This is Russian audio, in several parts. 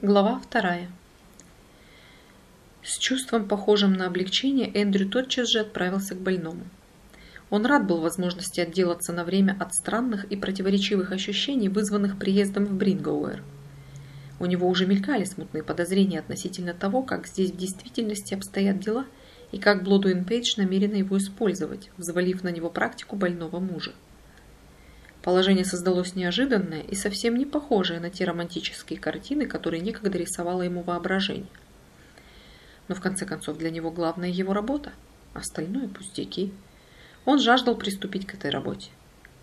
Глава вторая. С чувством, похожим на облегчение, Эндрю тотчас же отправился к больному. Он рад был возможности отделаться на время от странных и противоречивых ощущений, вызванных приездом в Брингоуэр. У него уже мелькали смутные подозрения относительно того, как здесь в действительности обстоят дела и как Блодуин Пейдж намерена его использовать, взвалив на него практику больного мужа. Положение создалось неожиданное и совсем не похожее на те романтические картины, которые некогда рисовало ему воображение. Но в конце концов для него главная его работа, остальное пустяки. Он жаждал приступить к этой работе.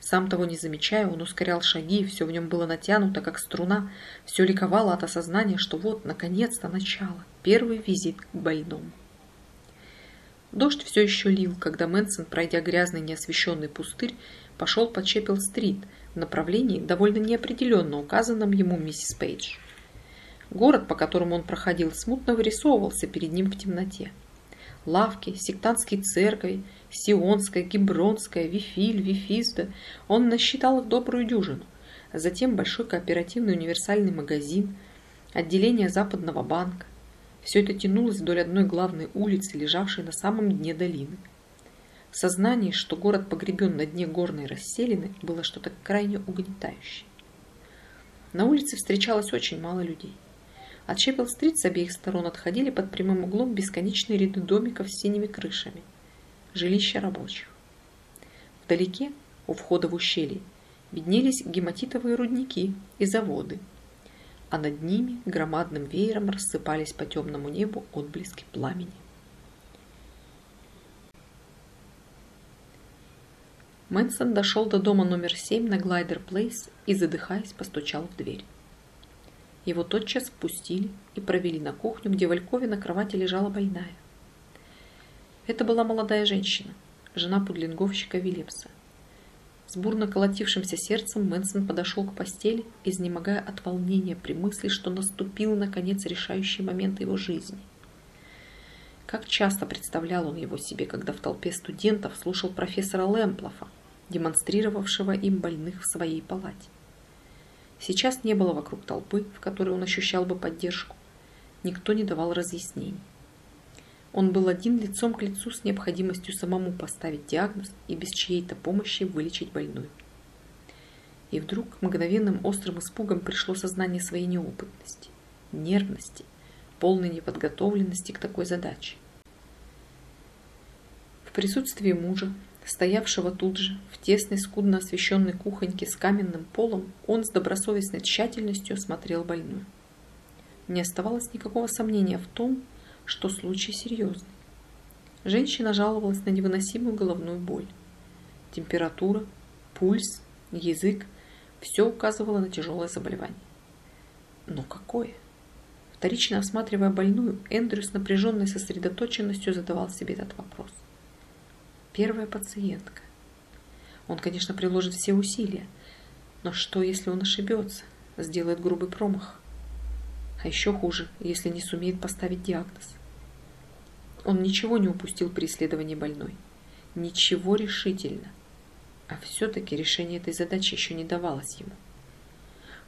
Сам того не замечая, он ускорял шаги, все в нем было натянуто, как струна, все ликовало от осознания, что вот, наконец-то, начало, первый визит к больному. Дождь все еще лил, когда Мэнсон, пройдя грязный неосвещенный пустырь, пошел по Чеппел-стрит в направлении, довольно неопределенно указанном ему миссис Пейдж. Город, по которому он проходил, смутно вырисовывался перед ним в темноте. Лавки, сектантские церкви, Сионская, Гибронская, Вифиль, Вифизда. Он насчитал их добрую дюжину. Затем большой кооперативный универсальный магазин, отделение Западного банка. Все это тянулось вдоль одной главной улицы, лежавшей на самом дне долины. Сознание, что город погребен на дне горной расселины, было что-то крайне угнетающее. На улице встречалось очень мало людей. От Чеппел-стрит с обеих сторон отходили под прямым углом бесконечные ряды домиков с синими крышами. Жилища рабочих. Вдалеке, у входа в ущелье, виднелись гематитовые рудники и заводы, а над ними громадным веером рассыпались по темному небу отблески пламени. Мэнсон дошел до дома номер 7 на Глайдер Плейс и, задыхаясь, постучал в дверь. Его тотчас впустили и провели на кухню, где в Алькове на кровати лежала больная. Это была молодая женщина, жена пудлинговщика Вильямса. С бурно колотившимся сердцем Мэнсон подошел к постели, изнемогая от волнения при мысли, что наступил, наконец, решающий момент его жизни. Как часто представлял он его себе, когда в толпе студентов слушал профессора Лэмплофа, демонстрировавшего им больных в своей палате. Сейчас не было вокруг толпы, в которой он ощущал бы поддержку. Никто не давал разъяснений. Он был один лицом к лицу с необходимостью самому поставить диагноз и без чьей-то помощи вылечить больную. И вдруг мгновенным острым испугом пришло сознание своей неопытности, нервности, полной неподготовленности к такой задаче. В присутствии мужа стоявшего тут же, в тесной, скудно освещенной кухоньке с каменным полом, он с добросовестной тщательностью осмотрел больную. Не оставалось никакого сомнения в том, что случай серьезный. Женщина жаловалась на невыносимую головную боль. Температура, пульс, язык – все указывало на тяжелое заболевание. Но какое? Вторично осматривая больную, Эндрю с напряженной сосредоточенностью задавал себе этот вопрос – Первая пациентка. Он, конечно, приложит все усилия, но что, если он ошибется, сделает грубый промах? А еще хуже, если не сумеет поставить диагноз. Он ничего не упустил при исследовании больной. Ничего решительно. А все-таки решение этой задачи еще не давалось ему.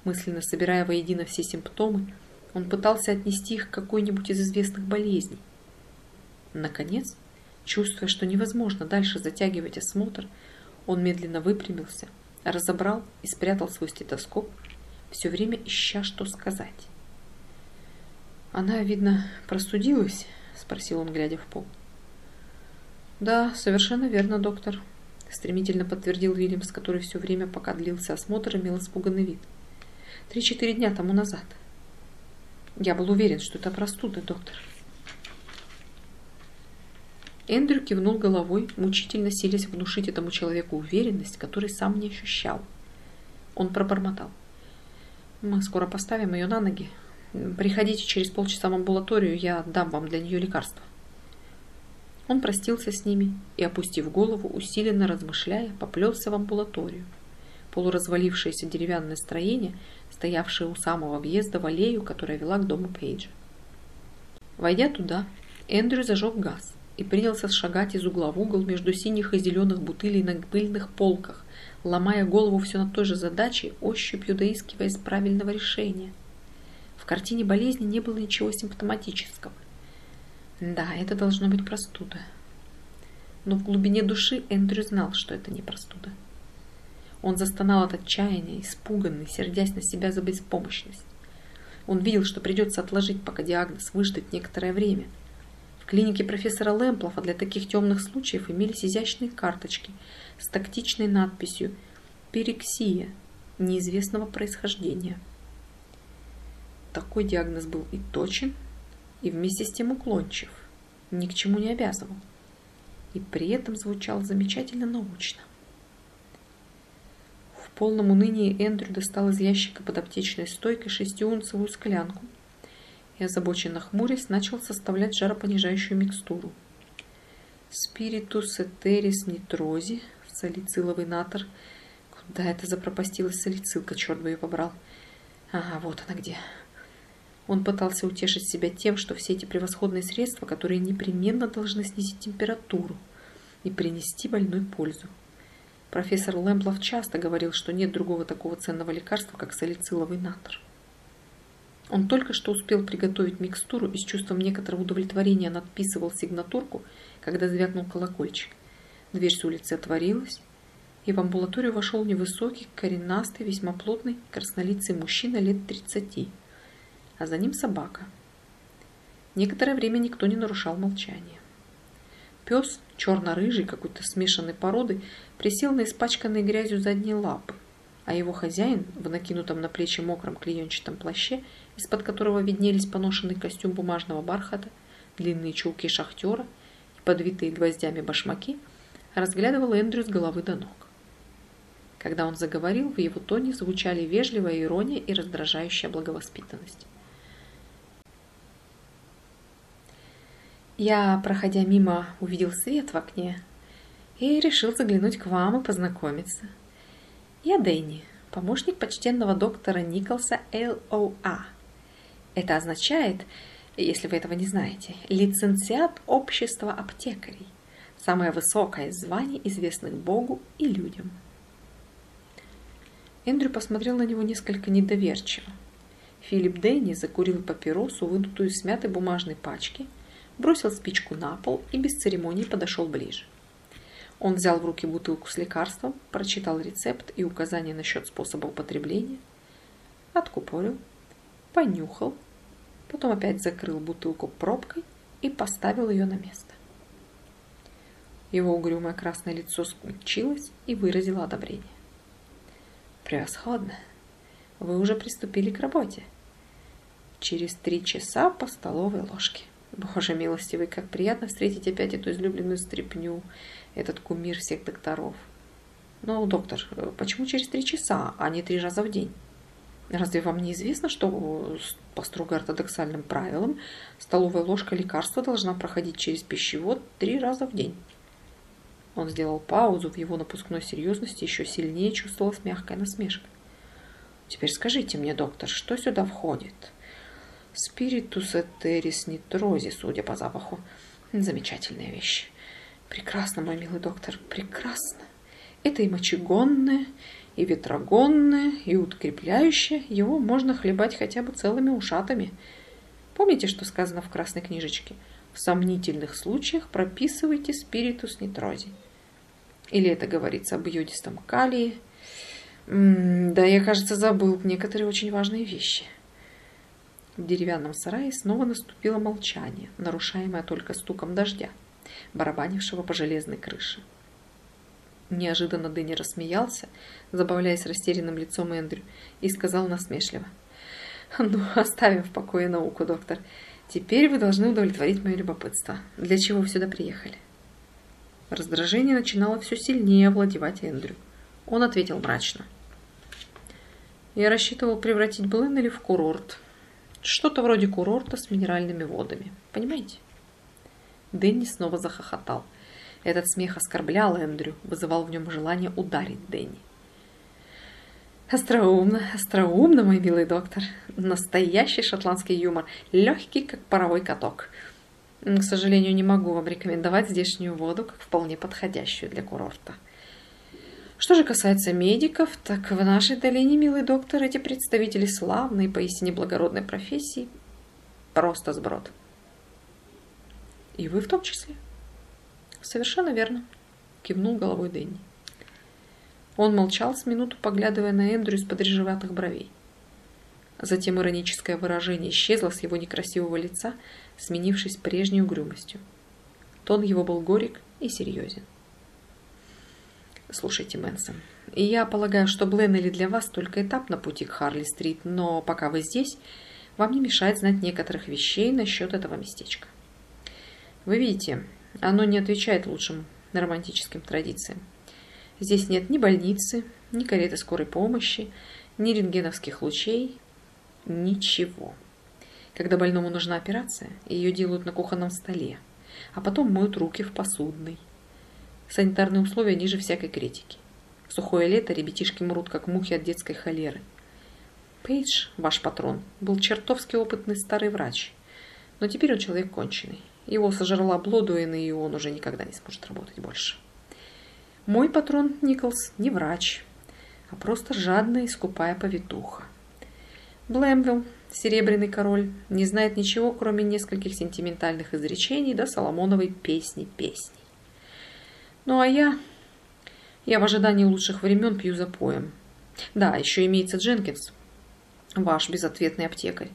Мысленно собирая воедино все симптомы, он пытался отнести их к какой-нибудь из известных болезней. Наконец, Чувствуя, что невозможно дальше затягивать осмотр, он медленно выпрямился, разобрал и спрятал свой стетоскоп, все время ища, что сказать. «Она, видно, простудилась?» – спросил он, глядя в пол. «Да, совершенно верно, доктор», – стремительно подтвердил Вильямс, который все время, пока длился осмотр, имел испуганный вид. «Три-четыре дня тому назад. Я был уверен, что это простуда, доктор». Эндрю кивнул головой, мучительно силясь внушить этому человеку уверенность, которой сам не ощущал. Он пробормотал. «Мы скоро поставим ее на ноги. Приходите через полчаса в амбулаторию, я дам вам для нее лекарства». Он простился с ними и, опустив голову, усиленно размышляя, поплелся в амбулаторию. Полуразвалившееся деревянное строение, стоявшее у самого въезда в аллею, которая вела к дому Пейджа. Войдя туда, Эндрю зажег газ и принялся шагать из угла в угол между синих и зеленых бутылей на пыльных полках, ломая голову все на той же задаче, ощупью доискиваясь правильного решения. В картине болезни не было ничего симптоматического. Да, это должно быть простуда. Но в глубине души Эндрю знал, что это не простуда. Он застонал от отчаяния, испуганный, сердясь на себя за беспомощность. Он видел, что придется отложить пока диагноз, выждать некоторое время. Клинике профессора Лэмплофа для таких темных случаев имелись изящные карточки с тактичной надписью «Перексия» неизвестного происхождения. Такой диагноз был и точен, и вместе с тем уклончив, ни к чему не обязывал, и при этом звучал замечательно научно. В полном унынии Эндрю достал из ящика под аптечной стойкой шестиунцевую склянку и, озабоченно хмурясь, начал составлять жаропонижающую микстуру. Спиритус этерис нитрози, салициловый натор. Куда это запропастилась салицилка, черт бы ее побрал. Ага, вот она где. Он пытался утешить себя тем, что все эти превосходные средства, которые непременно должны снизить температуру и принести больной пользу. Профессор Лэмблов часто говорил, что нет другого такого ценного лекарства, как салициловый натр. Он только что успел приготовить микстуру и с чувством некоторого удовлетворения надписывал сигнатурку, когда звякнул колокольчик. Дверь с улицы отворилась, и в амбулаторию вошел невысокий, коренастый, весьма плотный, краснолицый мужчина лет тридцати а за ним собака. Некоторое время никто не нарушал молчание. Пес, черно-рыжий, какой-то смешанной породы, присел на испачканные грязью задние лапы, а его хозяин, в накинутом на плечи мокром клеенчатом плаще, из-под которого виднелись поношенный костюм бумажного бархата, длинные чулки шахтера и подвитые гвоздями башмаки, разглядывал Эндрю с головы до ног. Когда он заговорил, в его тоне звучали вежливая ирония и раздражающая благовоспитанность. Я, проходя мимо, увидел свет в окне и решил заглянуть к вам и познакомиться. Я Дэнни, помощник почтенного доктора Николса ЛОА. Это означает, если вы этого не знаете, лицензиат общества аптекарей. Самое высокое звание, известных Богу и людям. Эндрю посмотрел на него несколько недоверчиво. Филипп Дэнни закурил папиросу, вынутую из смятой бумажной пачки – бросил спичку на пол и без церемоний подошел ближе. Он взял в руки бутылку с лекарством, прочитал рецепт и указания насчет способа употребления, откупорил, понюхал, потом опять закрыл бутылку пробкой и поставил ее на место. Его угрюмое красное лицо смягчилось и выразило одобрение. «Превосходно! Вы уже приступили к работе. Через три часа по столовой ложке». Боже милостивый, как приятно встретить опять эту излюбленную стряпню, этот кумир всех докторов. Но, доктор, почему через три часа, а не три раза в день? Разве вам не известно, что по строго ортодоксальным правилам столовая ложка лекарства должна проходить через пищевод три раза в день? Он сделал паузу, в его напускной серьезности еще сильнее чувствовалась мягкая насмешка. Теперь скажите мне, доктор, что сюда входит? Спиритус этерис нитрози, судя по запаху. Замечательная вещь. Прекрасно, мой милый доктор, прекрасно. Это и мочегонное, и ветрогонное, и укрепляющее. Его можно хлебать хотя бы целыми ушатами. Помните, что сказано в красной книжечке? В сомнительных случаях прописывайте спиритус нитрози. Или это говорится об йодистом калии. М -м да, я, кажется, забыл некоторые очень важные вещи. В деревянном сарае снова наступило молчание, нарушаемое только стуком дождя, барабанившего по железной крыше. Неожиданно Дэнни рассмеялся, забавляясь растерянным лицом Эндрю, и сказал насмешливо. «Ну, оставим в покое науку, доктор. Теперь вы должны удовлетворить мое любопытство. Для чего вы сюда приехали?» Раздражение начинало все сильнее овладевать Эндрю. Он ответил мрачно. «Я рассчитывал превратить Блэннели в курорт, что-то вроде курорта с минеральными водами. Понимаете? Дэнни снова захохотал. Этот смех оскорблял Эндрю, вызывал в нем желание ударить Дэнни. Остроумно, остроумно, мой милый доктор. Настоящий шотландский юмор, легкий, как паровой каток. К сожалению, не могу вам рекомендовать здешнюю воду, как вполне подходящую для курорта. Что же касается медиков, так в нашей долине, милый доктор, эти представители славной, поистине благородной профессии просто сброд. И вы в том числе? Совершенно верно, кивнул головой Дэнни. Он молчал с минуту, поглядывая на Эндрю из-под режеватых бровей. Затем ироническое выражение исчезло с его некрасивого лица, сменившись прежней угрюмостью. Тон его был горек и серьезен. Слушайте, Мэнсон, я полагаю, что Бленнелли для вас только этап на пути к Харли-стрит, но пока вы здесь, вам не мешает знать некоторых вещей насчет этого местечка. Вы видите, оно не отвечает лучшим романтическим традициям. Здесь нет ни больницы, ни кареты скорой помощи, ни рентгеновских лучей, ничего. Когда больному нужна операция, ее делают на кухонном столе, а потом моют руки в посудной. Санитарные условия ниже всякой критики. В сухое лето ребятишки мрут, как мухи от детской холеры. Пейдж, ваш патрон, был чертовски опытный старый врач. Но теперь он человек конченый. Его сожрала Блодуэн, и он уже никогда не сможет работать больше. Мой патрон Николс не врач, а просто жадная и скупая повитуха. Блэмвилл, серебряный король, не знает ничего, кроме нескольких сентиментальных изречений да Соломоновой песни песни. Ну а я... Я в ожидании лучших времен пью за поем. Да, еще имеется Дженкинс, ваш безответный аптекарь.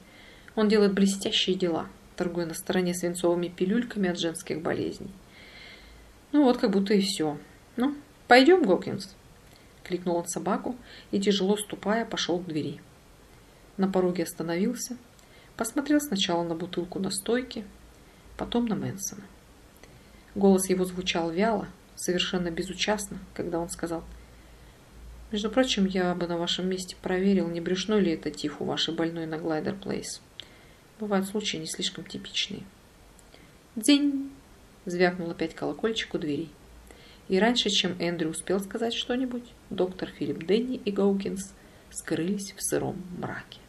Он делает блестящие дела, торгуя на стороне свинцовыми пилюльками от женских болезней. Ну вот, как будто и все. Ну, пойдем, Гокинс. Кликнул он собаку и, тяжело ступая, пошел к двери. На пороге остановился, посмотрел сначала на бутылку на стойке, потом на Мэнсона. Голос его звучал вяло, совершенно безучастно, когда он сказал «Между прочим, я бы на вашем месте проверил, не брюшной ли это тиф у вашей больной на Глайдер Плейс. Бывают случаи не слишком типичные». «Дзинь!» – звякнул опять колокольчик у двери. И раньше, чем Эндрю успел сказать что-нибудь, доктор Филипп Денни и Гоукинс скрылись в сыром мраке.